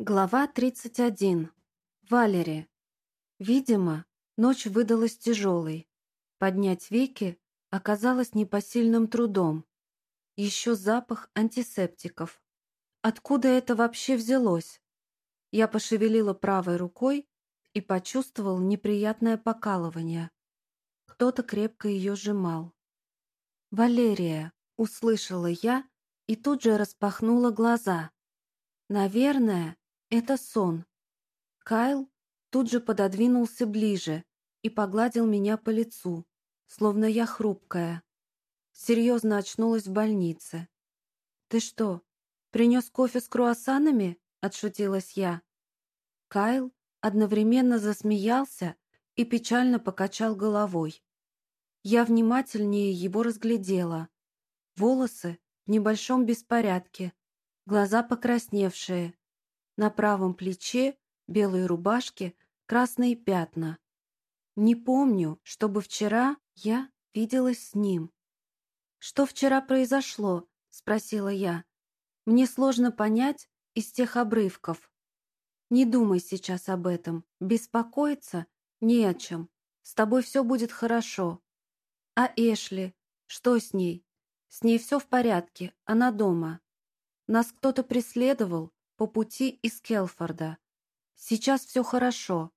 Глава 31. Валери. Видимо, ночь выдалась тяжелой. Поднять веки оказалось непосильным трудом. Еще запах антисептиков. Откуда это вообще взялось? Я пошевелила правой рукой и почувствовал неприятное покалывание. Кто-то крепко ее сжимал. «Валерия!» — услышала я и тут же распахнула глаза. Наверное, это сон. Кайл тут же пододвинулся ближе и погладил меня по лицу, словно я хрупкая. Серьезно очнулась в больнице. «Ты что, принес кофе с круассанами?» — отшутилась я. Кайл одновременно засмеялся и печально покачал головой. Я внимательнее его разглядела. Волосы в небольшом беспорядке, глаза покрасневшие, на правом плече белой рубашки красные пятна. Не помню, чтобы вчера я виделась с ним. «Что вчера произошло?» — спросила я. «Мне сложно понять из тех обрывков». «Не думай сейчас об этом. Беспокоиться не о чем. С тобой все будет хорошо». «А Эшли? Что с ней?» «С ней все в порядке. Она дома. Нас кто-то преследовал, по пути из Келфорда. Сейчас все хорошо.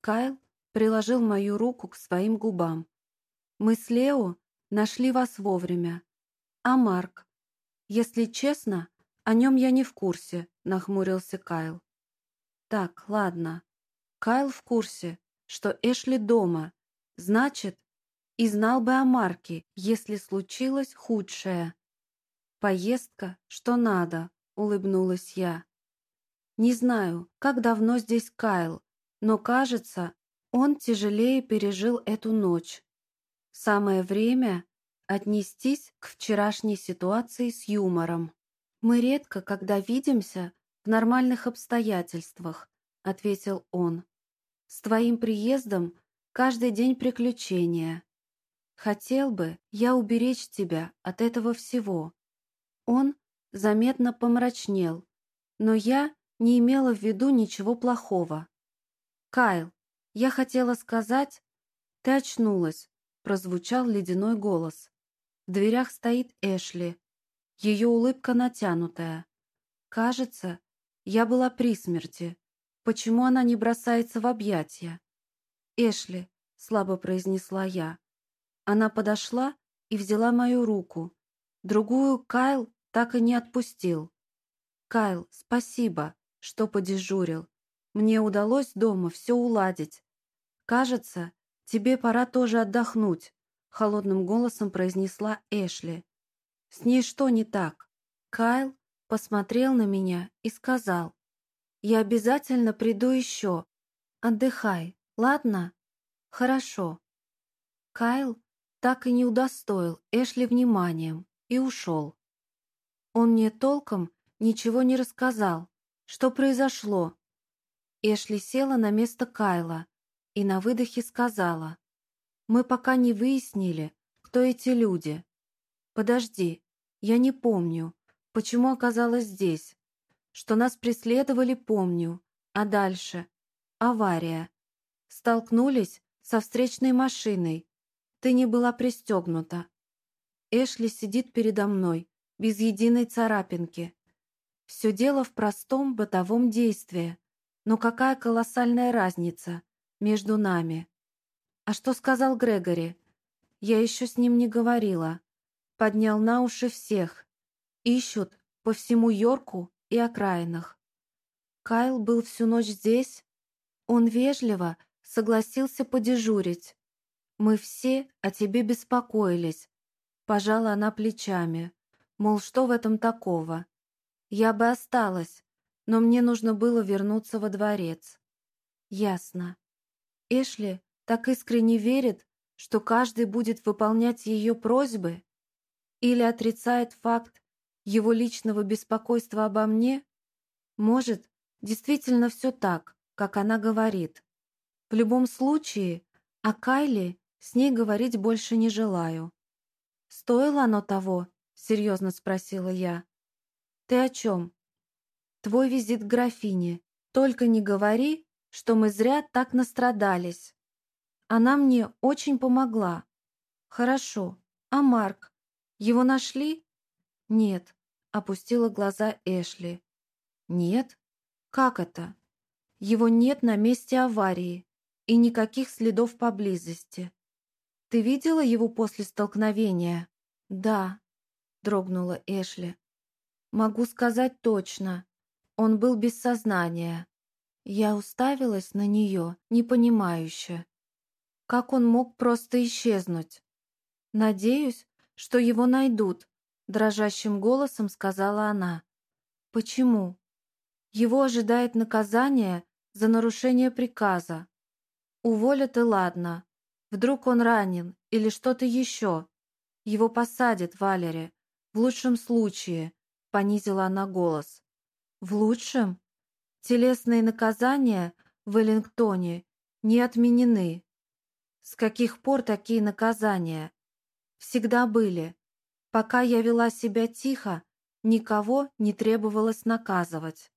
Кайл приложил мою руку к своим губам. Мы с Лео нашли вас вовремя. А Марк? Если честно, о нем я не в курсе, нахмурился Кайл. Так, ладно. Кайл в курсе, что Эшли дома. Значит, и знал бы о Марке, если случилось худшее. Поездка, что надо, улыбнулась я. Не знаю, как давно здесь Кайл, но, кажется, он тяжелее пережил эту ночь. Самое время отнестись к вчерашней ситуации с юмором. «Мы редко, когда видимся, в нормальных обстоятельствах», — ответил он. «С твоим приездом каждый день приключения. Хотел бы я уберечь тебя от этого всего». Он заметно помрачнел, но я не имела в виду ничего плохого. «Кайл, я хотела сказать...» «Ты очнулась», — прозвучал ледяной голос. В дверях стоит Эшли. Ее улыбка натянутая. «Кажется, я была при смерти. Почему она не бросается в объятия?» «Эшли», — слабо произнесла я. Она подошла и взяла мою руку. Другую Кайл так и не отпустил. «Кайл, спасибо», что подежурил. Мне удалось дома все уладить. Кажется, тебе пора тоже отдохнуть», — холодным голосом произнесла Эшли. «С ней что не так?» Кайл посмотрел на меня и сказал, «Я обязательно приду еще. Отдыхай, ладно?» «Хорошо». Кайл так и не удостоил Эшли вниманием и ушел. Он мне толком ничего не рассказал, что произошло? Эшли села на место Кайла и на выдохе сказала. Мы пока не выяснили, кто эти люди. Подожди, я не помню, почему оказалась здесь. Что нас преследовали, помню. А дальше? Авария. Столкнулись со встречной машиной. Ты не была пристегнута. Эшли сидит передо мной, без единой царапинки. Все дело в простом бытовом действии. Но какая колоссальная разница между нами? А что сказал Грегори? Я еще с ним не говорила. Поднял на уши всех. Ищут по всему Йорку и окраинах. Кайл был всю ночь здесь. Он вежливо согласился подежурить. Мы все о тебе беспокоились. Пожала она плечами. Мол, что в этом такого? Я бы осталась, но мне нужно было вернуться во дворец. Ясно. Эшли так искренне верит, что каждый будет выполнять ее просьбы? Или отрицает факт его личного беспокойства обо мне? Может, действительно все так, как она говорит. В любом случае, о Кайле с ней говорить больше не желаю. «Стоило оно того?» — серьезно спросила я. «Ты о чем?» твой визит к графине. Только не говори, что мы зря так настрадались. Она мне очень помогла. Хорошо. А Марк? Его нашли? Нет. Опустила глаза Эшли. Нет? Как это? Его нет на месте аварии и никаких следов поблизости. Ты видела его после столкновения? Да, дрогнула Эшли. Могу сказать точно. Он был без сознания. Я уставилась на нее, непонимающе. Как он мог просто исчезнуть? Надеюсь, что его найдут, дрожащим голосом сказала она. Почему? Его ожидает наказание за нарушение приказа. Уволят и ладно. Вдруг он ранен или что-то еще. Его посадят, Валере. В лучшем случае, понизила она голос. В лучшем? Телесные наказания в Веллингтоне не отменены. С каких пор такие наказания? Всегда были. Пока я вела себя тихо, никого не требовалось наказывать.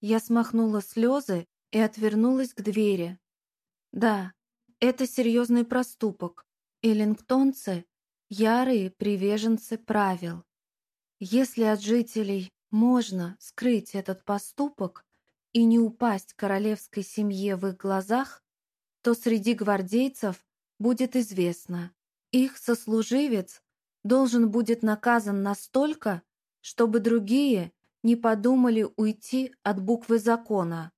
Я смахнула слезы и отвернулась к двери. Да, это серьезный проступок. Эллингтонцы – ярые приверженцы правил. Если от жителей можно скрыть этот поступок и не упасть королевской семье в их глазах, то среди гвардейцев будет известно, их сослуживец должен будет наказан настолько, чтобы другие не подумали уйти от буквы закона.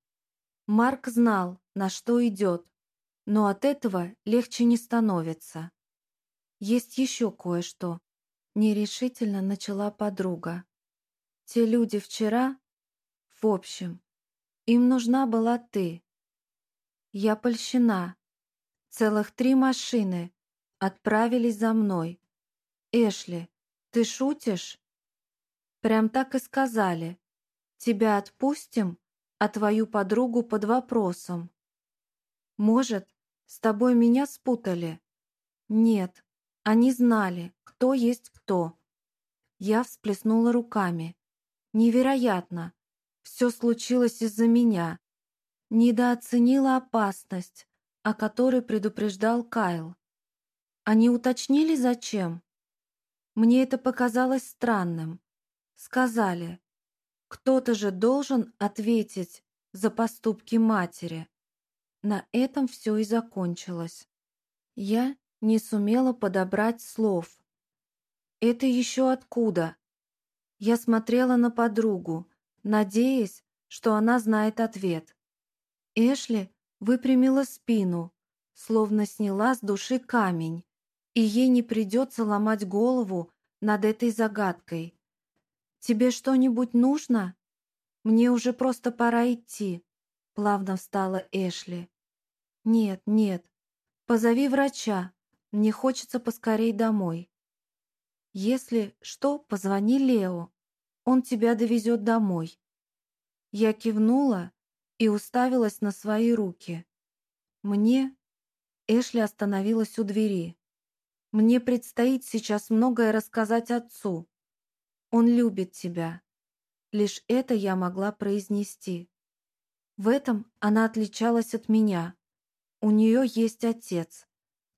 Марк знал, на что идет, но от этого легче не становится. Есть еще кое-что. Нерешительно начала подруга. Те люди вчера... В общем, им нужна была ты. Я польщена. Целых три машины отправились за мной. Эшли, ты шутишь? Прям так и сказали. Тебя отпустим, а твою подругу под вопросом. Может, с тобой меня спутали? Нет, они знали, кто есть кто. Я всплеснула руками. Невероятно. Все случилось из-за меня. Недооценила опасность, о которой предупреждал Кайл. Они уточнили, зачем? Мне это показалось странным. Сказали, кто-то же должен ответить за поступки матери. На этом все и закончилось. Я не сумела подобрать слов. Это еще откуда? Я смотрела на подругу, надеясь, что она знает ответ. Эшли выпрямила спину, словно сняла с души камень, и ей не придется ломать голову над этой загадкой. «Тебе что-нибудь нужно? Мне уже просто пора идти», — плавно встала Эшли. «Нет, нет, позови врача, мне хочется поскорей домой». «Если что, позвони Лео, он тебя довезет домой». Я кивнула и уставилась на свои руки. Мне... Эшли остановилась у двери. Мне предстоит сейчас многое рассказать отцу. Он любит тебя. Лишь это я могла произнести. В этом она отличалась от меня. У нее есть отец,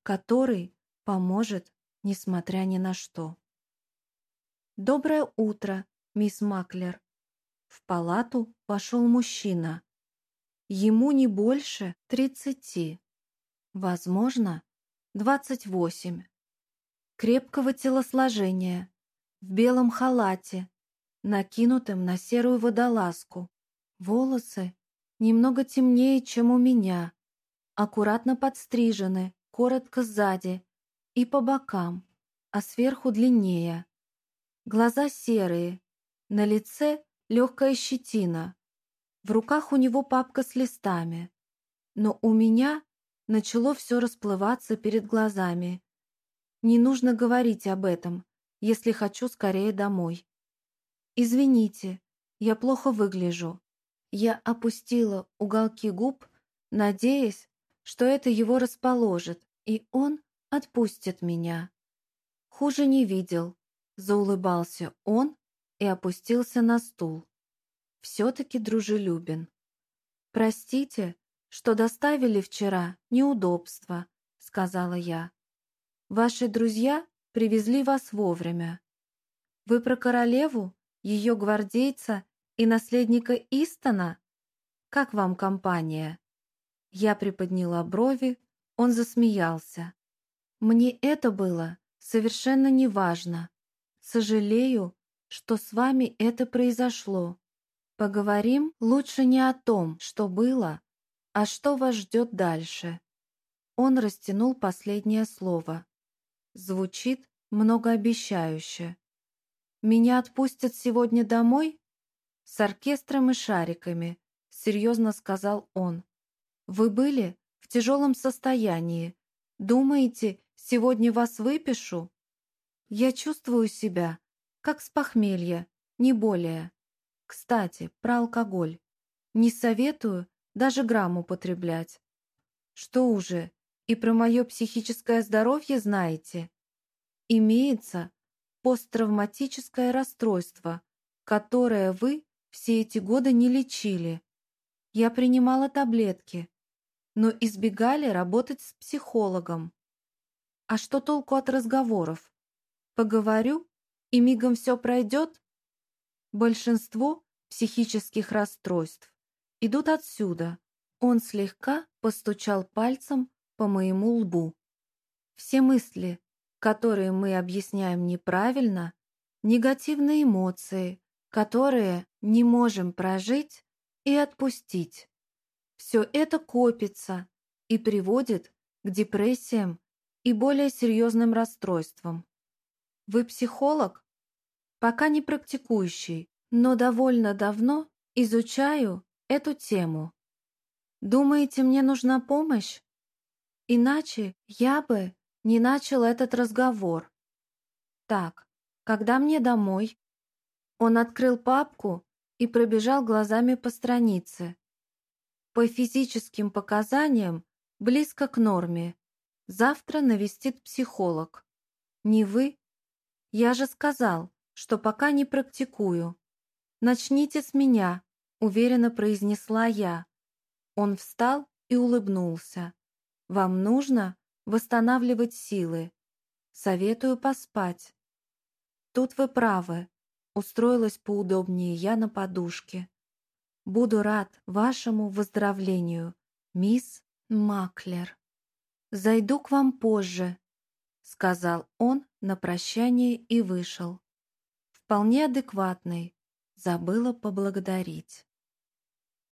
который поможет, несмотря ни на что. «Доброе утро, мисс Маклер». В палату вошел мужчина. Ему не больше тридцати. Возможно, двадцать восемь. Крепкого телосложения, в белом халате, накинутым на серую водолазку. Волосы немного темнее, чем у меня, аккуратно подстрижены, коротко сзади и по бокам, а сверху длиннее. Глаза серые, на лице легкая щетина. В руках у него папка с листами. Но у меня начало все расплываться перед глазами. Не нужно говорить об этом, если хочу скорее домой. Извините, я плохо выгляжу. Я опустила уголки губ, надеясь, что это его расположит, и он отпустит меня. Хуже не видел, заулыбался он и опустился на стул. все-таки дружелюбен. «Простите, что доставили вчера неудобства», — сказала я. «Ваши друзья привезли вас вовремя. Вы про королеву, ее гвардейца и наследника Истона? Как вам компания?» Я приподняла брови, он засмеялся. «Мне это было совершенно неважно. Сожалею, что с вами это произошло. Поговорим лучше не о том, что было, а что вас ждет дальше». Он растянул последнее слово. Звучит многообещающе. «Меня отпустят сегодня домой?» «С оркестром и шариками», — серьезно сказал он. «Вы были в тяжелом состоянии. Думаете, сегодня вас выпишу?» «Я чувствую себя, как с похмелья, не более. Кстати, про алкоголь. Не советую даже грамм употреблять. Что уже, и про мое психическое здоровье знаете? Имеется посттравматическое расстройство, которое вы все эти годы не лечили. Я принимала таблетки, но избегали работать с психологом. А что толку от разговоров? Поговорю, и мигом все пройдет? Большинство психических расстройств идут отсюда. Он слегка постучал пальцем по моему лбу. Все мысли, которые мы объясняем неправильно, негативные эмоции, которые не можем прожить и отпустить. Все это копится и приводит к депрессиям и более серьезным расстройствам. Вы психолог? Пока не практикующий, но довольно давно изучаю эту тему. Думаете, мне нужна помощь? Иначе я бы не начал этот разговор. Так, когда мне домой? Он открыл папку и пробежал глазами по странице. По физическим показаниям близко к норме. Завтра навестит психолог. Не вы? Я же сказал, что пока не практикую. «Начните с меня», — уверенно произнесла я. Он встал и улыбнулся. «Вам нужно восстанавливать силы. Советую поспать». «Тут вы правы», — устроилась поудобнее я на подушке. «Буду рад вашему выздоровлению, мисс Маклер. Зайду к вам позже», — сказал он на прощание и вышел вполне адекватный, забыла поблагодарить.